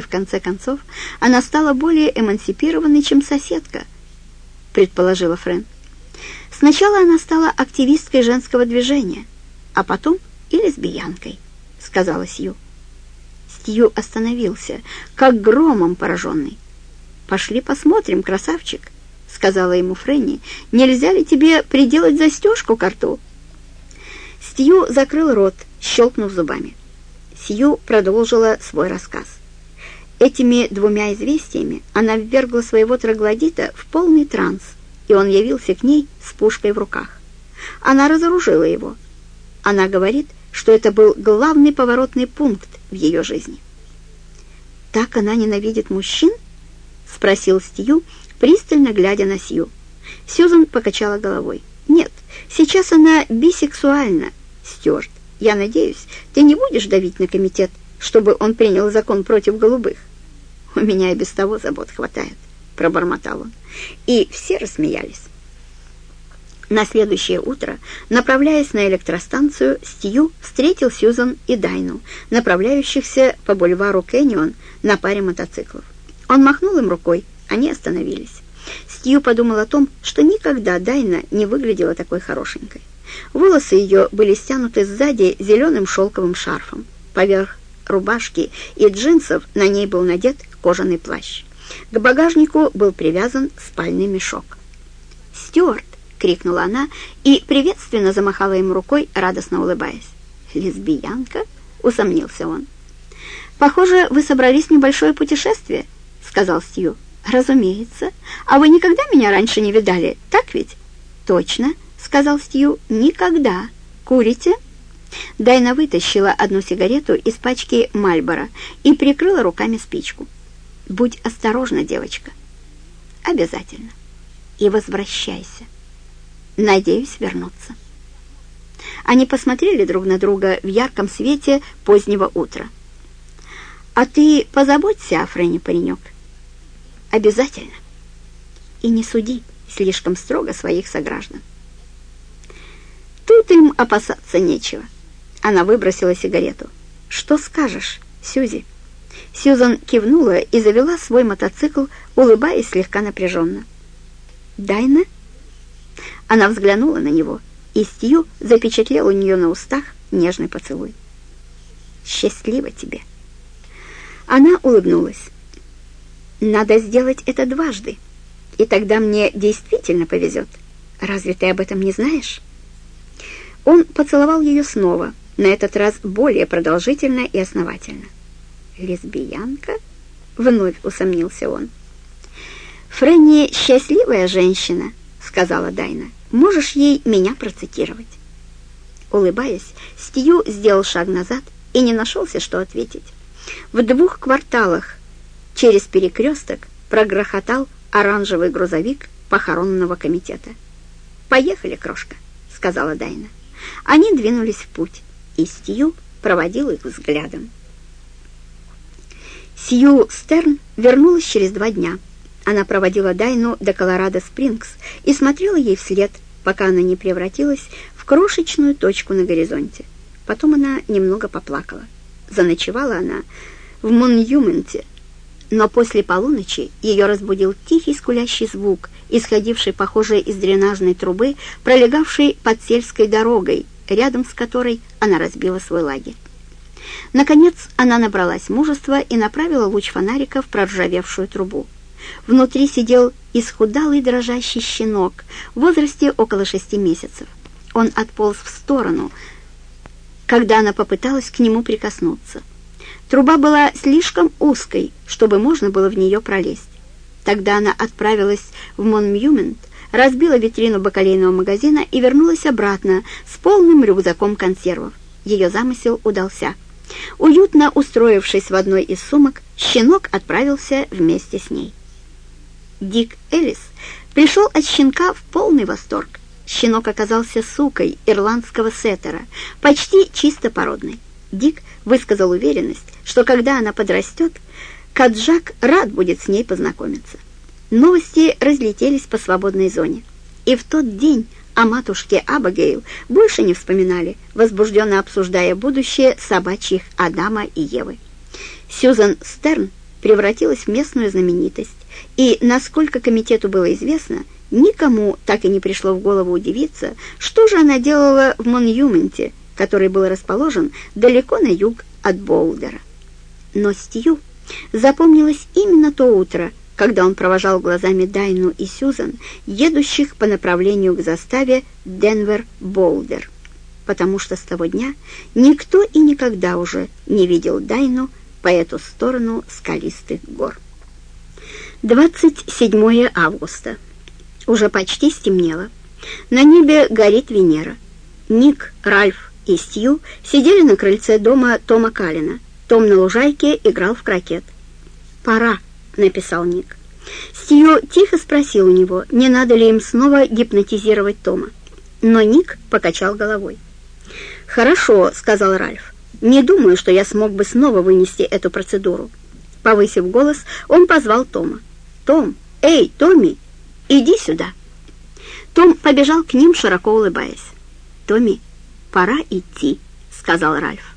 И в конце концов она стала более эмансипированной, чем соседка, предположила Френ. Сначала она стала активисткой женского движения, а потом и лесбиянкой, сказала Сью. Стью остановился, как громом пораженный. «Пошли посмотрим, красавчик», — сказала ему Фрэнни. «Нельзя ли тебе приделать застежку к рту?» Стью закрыл рот, щелкнув зубами. Сью продолжила свой рассказ. Этими двумя известиями она ввергла своего троглодита в полный транс, и он явился к ней с пушкой в руках. Она разоружила его. Она говорит, что это был главный поворотный пункт в ее жизни. «Так она ненавидит мужчин?» — спросил Стью, пристально глядя на Сью. Сьюзан покачала головой. «Нет, сейчас она бисексуальна, Стюарт. Я надеюсь, ты не будешь давить на комитет, чтобы он принял закон против голубых?» «У меня и без того забот хватает», — пробормотал он. И все рассмеялись. На следующее утро, направляясь на электростанцию, Стью встретил Сьюзан и Дайну, направляющихся по бульвару Кэньон на паре мотоциклов. Он махнул им рукой, они остановились. Стью подумал о том, что никогда Дайна не выглядела такой хорошенькой. Волосы ее были стянуты сзади зеленым шелковым шарфом. Поверх рубашки и джинсов на ней был надет кожаный плащ. К багажнику был привязан спальный мешок. «Стюарт!» крикнула она и приветственно замахала ему рукой, радостно улыбаясь. «Лесбиянка?» — усомнился он. «Похоже, вы собрались в небольшое путешествие», — сказал Стью. «Разумеется. А вы никогда меня раньше не видали, так ведь?» «Точно», — сказал Стью. «Никогда. Курите?» Дайна вытащила одну сигарету из пачки Мальбора и прикрыла руками спичку. «Будь осторожна, девочка». «Обязательно. И возвращайся». Надеюсь вернуться. Они посмотрели друг на друга в ярком свете позднего утра. «А ты позаботься о Френе, паренек?» «Обязательно. И не суди слишком строго своих сограждан». «Тут им опасаться нечего». Она выбросила сигарету. «Что скажешь, Сюзи?» Сьюзан кивнула и завела свой мотоцикл, улыбаясь слегка напряженно. «Дайна?» Она взглянула на него, и Стью запечатлел у нее на устах нежный поцелуй. «Счастливо тебе!» Она улыбнулась. «Надо сделать это дважды, и тогда мне действительно повезет. Разве ты об этом не знаешь?» Он поцеловал ее снова, на этот раз более продолжительно и основательно. «Лесбиянка?» — вновь усомнился он. «Фрэнни счастливая женщина», — сказала Дайна. Можешь ей меня процитировать?» Улыбаясь, Стью сделал шаг назад и не нашелся, что ответить. В двух кварталах через перекресток прогрохотал оранжевый грузовик похоронного комитета. «Поехали, крошка», — сказала Дайна. Они двинулись в путь, и Стью проводил их взглядом. Сью Стерн вернулась через два дня — она проводила Дайну до Колорадо-Спрингс и смотрела ей вслед, пока она не превратилась в крошечную точку на горизонте. Потом она немного поплакала. Заночевала она в Монюменте, но после полуночи ее разбудил тихий скулящий звук, исходивший, похоже, из дренажной трубы, пролегавшей под сельской дорогой, рядом с которой она разбила свой лагерь. Наконец она набралась мужества и направила луч фонарика в проржавевшую трубу. Внутри сидел исхудалый дрожащий щенок в возрасте около шести месяцев. Он отполз в сторону, когда она попыталась к нему прикоснуться. Труба была слишком узкой, чтобы можно было в нее пролезть. Тогда она отправилась в Монмьюмент, разбила витрину бакалейного магазина и вернулась обратно с полным рюкзаком консервов. Ее замысел удался. Уютно устроившись в одной из сумок, щенок отправился вместе с ней. Дик Элис пришел от щенка в полный восторг. Щенок оказался сукой ирландского сеттера, почти чисто породной. Дик высказал уверенность, что когда она подрастет, Каджак рад будет с ней познакомиться. Новости разлетелись по свободной зоне. И в тот день о матушке Абагейл больше не вспоминали, возбужденно обсуждая будущее собачьих Адама и Евы. Сьюзан Стерн превратилась в местную знаменитость, и, насколько комитету было известно, никому так и не пришло в голову удивиться, что же она делала в Монюменте, который был расположен далеко на юг от Боулдера. Но Стью запомнилось именно то утро, когда он провожал глазами Дайну и Сюзан, едущих по направлению к заставе Денвер-Боулдер, потому что с того дня никто и никогда уже не видел Дайну по эту сторону скалистых гор. 27 августа. Уже почти стемнело. На небе горит Венера. Ник, Ральф и Стью сидели на крыльце дома Тома Калина. Том на лужайке играл в крокет. «Пора», — написал Ник. Стью тихо спросил у него, не надо ли им снова гипнотизировать Тома. Но Ник покачал головой. «Хорошо», — сказал Ральф. «Не думаю, что я смог бы снова вынести эту процедуру». Повысив голос, он позвал Тома. «Том! Эй, Томми! Иди сюда!» Том побежал к ним, широко улыбаясь. «Томми, пора идти», — сказал Ральф.